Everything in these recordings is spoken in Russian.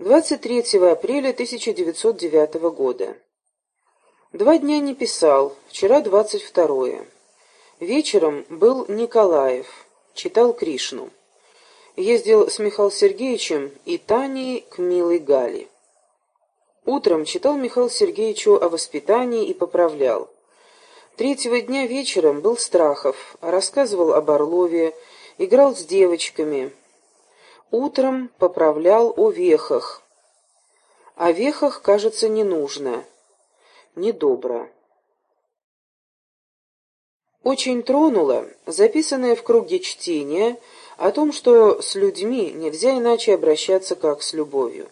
23 апреля 1909 года. Два дня не писал, вчера 22 Вечером был Николаев, читал Кришну. Ездил с Михаилом Сергеевичем и Таней к милой Гале. Утром читал Михаилу Сергеевичу о воспитании и поправлял. Третьего дня вечером был Страхов, рассказывал об Орлове, играл с девочками, Утром поправлял о вехах. О вехах, кажется, не нужно. Недобро. Очень тронуло записанное в круге чтения о том, что с людьми нельзя иначе обращаться, как с любовью.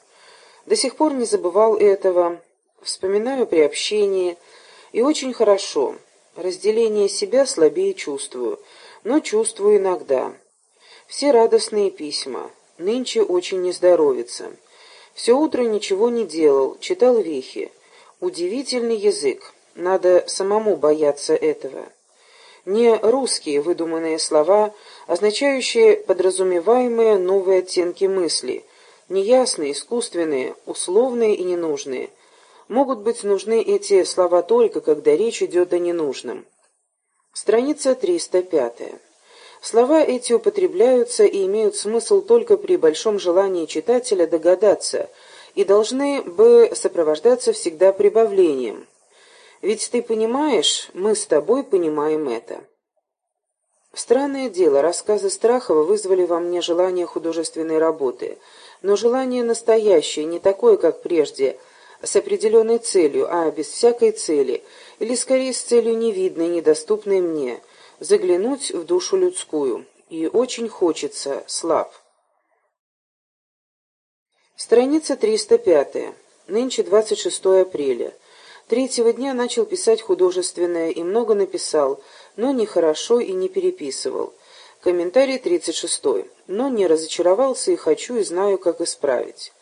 До сих пор не забывал этого, вспоминаю при общении, и очень хорошо. Разделение себя слабее чувствую, но чувствую иногда. Все радостные письма. Нынче очень не здоровится. Все утро ничего не делал, читал вехи. Удивительный язык. Надо самому бояться этого. Не русские выдуманные слова, означающие подразумеваемые новые оттенки мысли, неясные, искусственные, условные и ненужные. Могут быть нужны эти слова только, когда речь идет о ненужном. Страница 305. Слова эти употребляются и имеют смысл только при большом желании читателя догадаться и должны бы сопровождаться всегда прибавлением. Ведь ты понимаешь, мы с тобой понимаем это. Странное дело, рассказы Страхова вызвали во мне желание художественной работы, но желание настоящее, не такое, как прежде, с определенной целью, а без всякой цели, или скорее с целью невидной, недоступной мне – заглянуть в душу людскую, и очень хочется, слаб. Страница 305. Нынче 26 апреля. Третьего дня начал писать художественное и много написал, но нехорошо и не переписывал. Комментарий 36. Но не разочаровался и хочу и знаю, как исправить.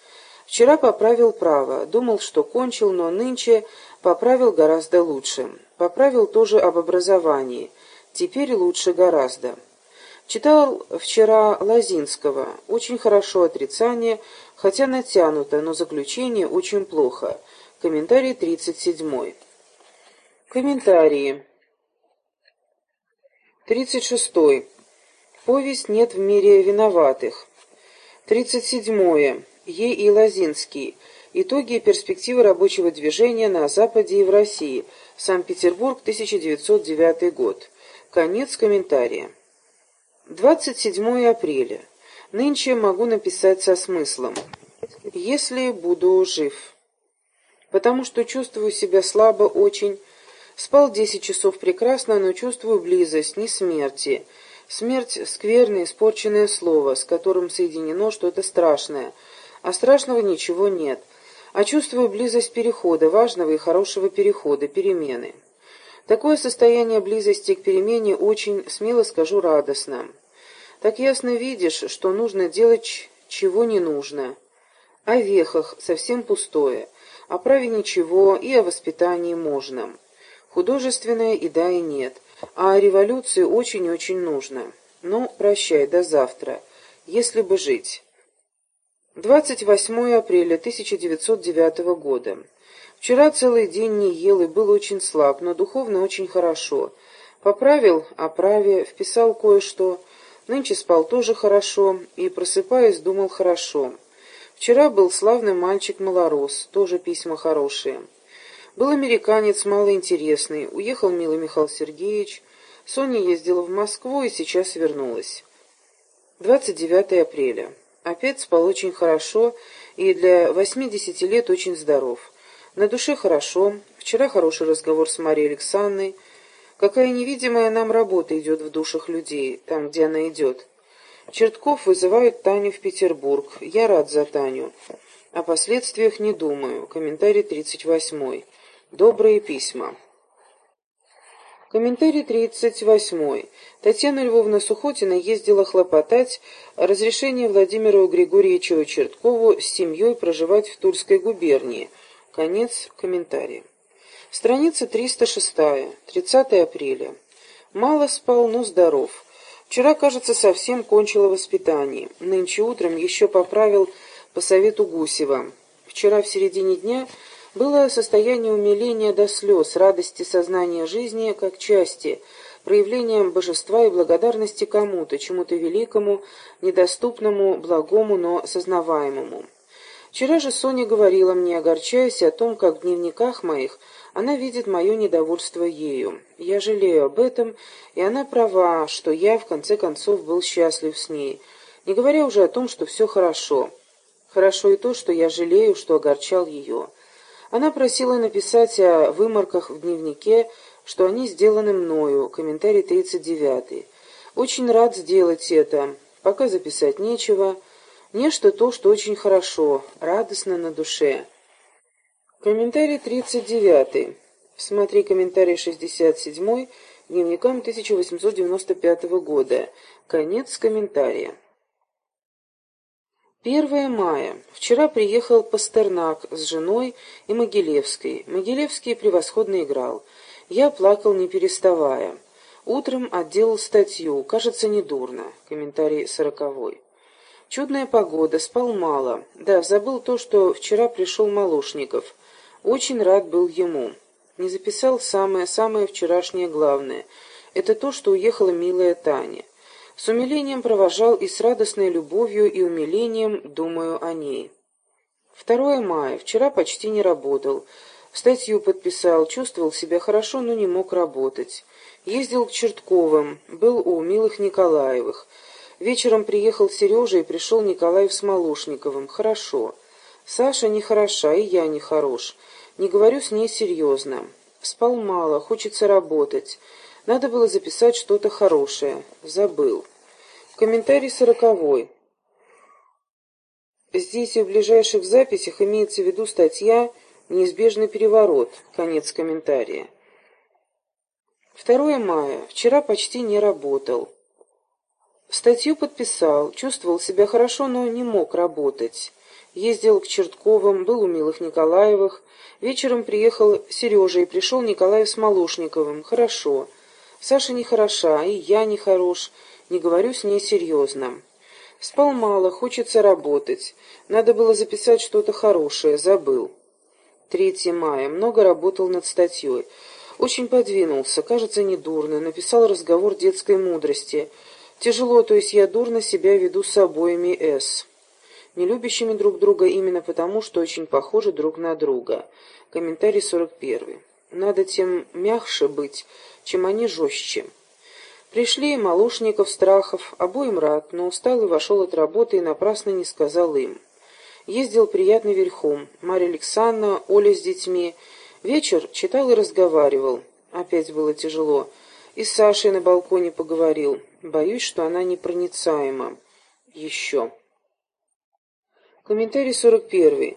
Вчера поправил право, думал, что кончил, но нынче поправил гораздо лучше. Поправил тоже об образовании. Теперь лучше гораздо. Читал вчера Лазинского. Очень хорошо отрицание, хотя натянуто, но заключение очень плохо. Комментарий 37. Комментарии. 36. Повесть «Нет в мире виноватых». 37. Е. и Лазинский. Итоги и перспективы рабочего движения на Западе и в России. Санкт-Петербург, 1909 год. Конец комментария. 27 апреля. Нынче могу написать со смыслом. Если буду жив. Потому что чувствую себя слабо очень. Спал 10 часов прекрасно, но чувствую близость, не смерти. Смерть — скверное, испорченное слово, с которым соединено что-то страшное. А страшного ничего нет. А чувствую близость перехода, важного и хорошего перехода, перемены. Такое состояние близости к перемене очень, смело скажу, радостно. Так ясно видишь, что нужно делать, чего не нужно. О вехах совсем пустое, о праве ничего и о воспитании можно. Художественное и да, и нет, а о революции очень-очень нужно. Ну, прощай, до завтра, если бы жить. 28 апреля 1909 года. Вчера целый день не ел и был очень слаб, но духовно очень хорошо. Поправил о вписал кое-что. Нынче спал тоже хорошо и, просыпаясь, думал хорошо. Вчера был славный мальчик-малорос, тоже письма хорошие. Был американец малоинтересный, уехал милый Михаил Сергеевич. Соня ездила в Москву и сейчас вернулась. 29 апреля. Опять спал очень хорошо и для 80 лет очень здоров. На душе хорошо. Вчера хороший разговор с Марией Александровной. Какая невидимая нам работа идет в душах людей, там, где она идет. Чертков вызывает Таню в Петербург. Я рад за Таню. О последствиях не думаю. Комментарий 38. Добрые письма. Комментарий 38. Татьяна Львовна Сухотина ездила хлопотать разрешение Владимиру Григорьевичу Черткову с семьей проживать в Тульской губернии – Конец комментария. Страница 306. 30 апреля. Мало спал, но здоров. Вчера, кажется, совсем кончила воспитание. Нынче утром еще поправил по совету Гусева. Вчера в середине дня было состояние умиления до слез, радости сознания жизни как части, проявлением божества и благодарности кому-то, чему-то великому, недоступному, благому, но сознаваемому. Вчера же Соня говорила мне, огорчаясь о том, как в дневниках моих она видит мое недовольство ею. Я жалею об этом, и она права, что я, в конце концов, был счастлив с ней, не говоря уже о том, что все хорошо. Хорошо и то, что я жалею, что огорчал ее. Она просила написать о выморках в дневнике, что они сделаны мною, комментарий 39. Очень рад сделать это, пока записать нечего, Нечто то, что очень хорошо, радостно на душе. Комментарий 39. Смотри комментарий 67 дневникам 1895 года. Конец комментария. 1 мая. Вчера приехал Пастернак с женой и Могилевской. Могилевский превосходно играл. Я плакал не переставая. Утром отделал статью, кажется, недурно. Комментарий сороковой. Чудная погода, спал мало. Да, забыл то, что вчера пришел Малушников. Очень рад был ему. Не записал самое-самое вчерашнее главное. Это то, что уехала милая Таня. С умилением провожал и с радостной любовью и умилением думаю о ней. 2 мая. Вчера почти не работал. Статью подписал, чувствовал себя хорошо, но не мог работать. Ездил к Чертковым, был у милых Николаевых. Вечером приехал Сережа и пришел Николаев с Малушниковым. Хорошо. Саша нехороша, и я нехорош. Не говорю с ней серьезно. Спал мало, хочется работать. Надо было записать что-то хорошее. Забыл. Комментарий сороковой. Здесь и в ближайших записях имеется в виду статья «Неизбежный переворот». Конец комментария. 2 мая. Вчера почти не работал. Статью подписал, чувствовал себя хорошо, но не мог работать. Ездил к Чертковым, был у Милых Николаевых. Вечером приехал Сережа и пришел Николаев с Малушниковым. Хорошо. Саша нехороша, и я нехорош. Не говорю с ней серьезно. Спал мало, хочется работать. Надо было записать что-то хорошее, забыл. 3 мая. Много работал над статьей. Очень подвинулся, кажется, недурно. Написал разговор детской мудрости – Тяжело, то есть я дурно себя веду с обоими «С». Не любящими друг друга именно потому, что очень похожи друг на друга. Комментарий 41. Надо тем мягче быть, чем они жестче. Пришли Малушников, Страхов, обоим рад, но устал и вошел от работы и напрасно не сказал им. Ездил приятно верхом. Марья Александровна, Оля с детьми. Вечер читал и разговаривал. Опять было тяжело. И с Сашей на балконе поговорил. Боюсь, что она непроницаема. Еще. Комментарий 41.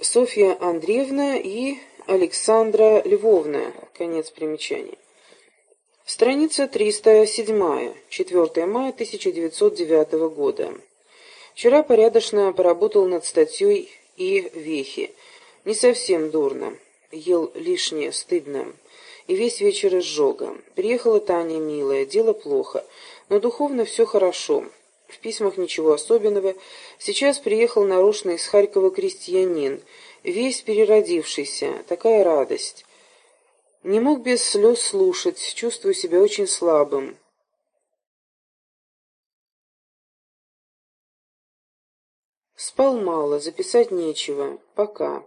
Софья Андреевна и Александра Львовна. Конец примечания. Страница 307. 4 мая 1909 года. Вчера порядочно поработал над статьей и вехи. Не совсем дурно. Ел лишнее, стыдно и весь вечер изжога. Приехала Таня, милая, дело плохо, но духовно все хорошо. В письмах ничего особенного. Сейчас приехал нарочно из Харькова крестьянин, весь переродившийся, такая радость. Не мог без слез слушать, чувствую себя очень слабым. Спал мало, записать нечего. Пока.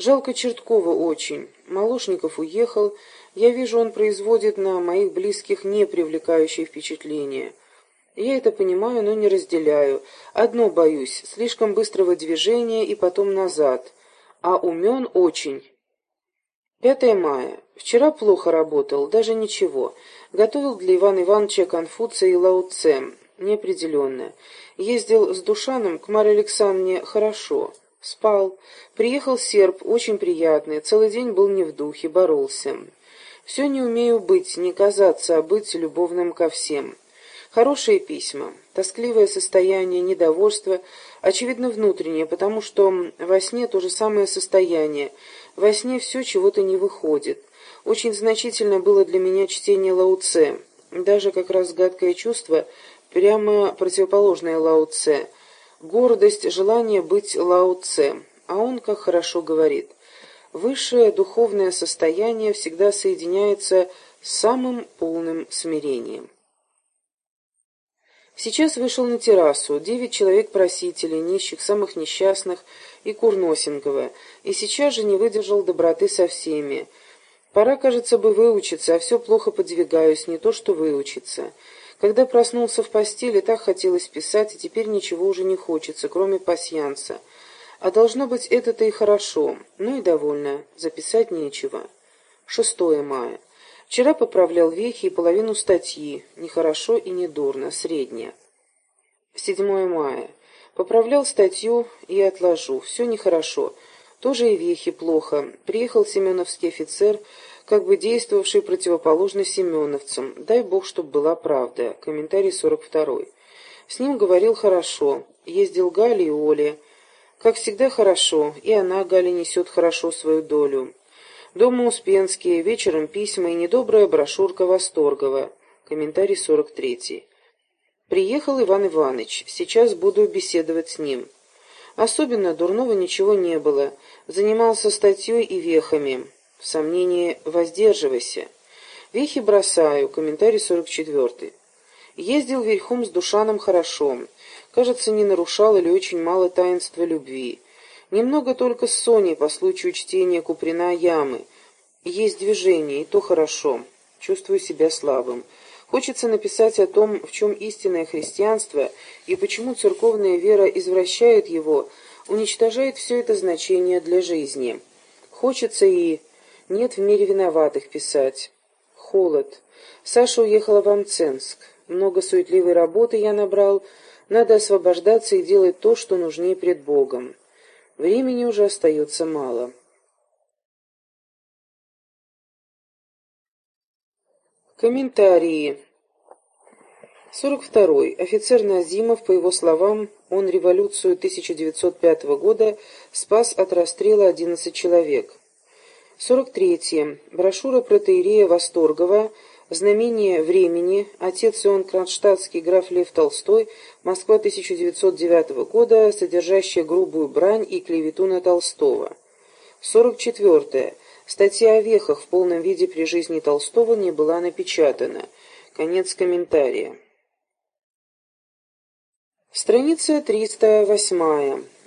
Жалко Черткова очень. Молошников уехал. Я вижу, он производит на моих близких непривлекающее впечатление. Я это понимаю, но не разделяю. Одно боюсь — слишком быстрого движения и потом назад. А умен очень. 5 мая. Вчера плохо работал, даже ничего. Готовил для Ивана Ивановича Конфуция и Лауце. Неопределенно. Ездил с Душаном к Марье Александровне хорошо. Спал. Приехал серб, очень приятный, целый день был не в духе, боролся. Все не умею быть, не казаться, а быть любовным ко всем. Хорошие письма. Тоскливое состояние, недовольство, очевидно, внутреннее, потому что во сне то же самое состояние. Во сне все чего-то не выходит. Очень значительно было для меня чтение Лауце. Даже как раз гадкое чувство, прямо противоположное Лауце – гордость, желание быть Лао Цэ. А он, как хорошо говорит, высшее духовное состояние всегда соединяется с самым полным смирением. Сейчас вышел на террасу, девять человек-просителей, нищих, самых несчастных и Курносенкова, и сейчас же не выдержал доброты со всеми. Пора, кажется бы, выучиться, а все плохо подвигаюсь, не то что выучиться. Когда проснулся в постели, так хотелось писать, и теперь ничего уже не хочется, кроме пасьянса. А должно быть, это-то и хорошо. Ну и довольно. Записать нечего. 6 мая. Вчера поправлял вехи и половину статьи. Нехорошо и не дурно, среднее. 7 мая. Поправлял статью и отложу. Все нехорошо. Тоже и вехи плохо. Приехал семеновский офицер, как бы действовавший противоположно семеновцам. Дай бог, чтоб была правда. Комментарий 42. С ним говорил хорошо. Ездил Галя и Оля. Как всегда хорошо, и она, Галя, несет хорошо свою долю. Дома Успенские, вечером письма и недобрая брошюрка Восторгова. Комментарий 43. Приехал Иван Иванович. Сейчас буду беседовать с ним. Особенно дурного ничего не было. Занимался статьей и вехами. В сомнении «воздерживайся». Вехи бросаю. Комментарий 44. Ездил верхом с Душаном хорошо. Кажется, не нарушал или очень мало таинства любви. Немного только с Соней по случаю чтения Куприна «Ямы». Есть движение, и то хорошо. Чувствую себя слабым. Хочется написать о том, в чем истинное христианство и почему церковная вера извращает его, уничтожает все это значение для жизни. Хочется и нет в мире виноватых писать. Холод. Саша уехала в Амценск. Много суетливой работы я набрал, надо освобождаться и делать то, что нужнее пред Богом. Времени уже остается мало. Комментарии. 42. Офицер Назимов, по его словам, он революцию 1905 года спас от расстрела 11 человек. 43. Брошюра протеерея Восторгова Знамение времени. Отец Иоанн Кронштадтский, граф Лев Толстой. Москва 1909 года, содержащая грубую брань и клевету на Толстого. 44. Статья о вехах в полном виде при жизни Толстого не была напечатана. Конец комментария. Страница 308.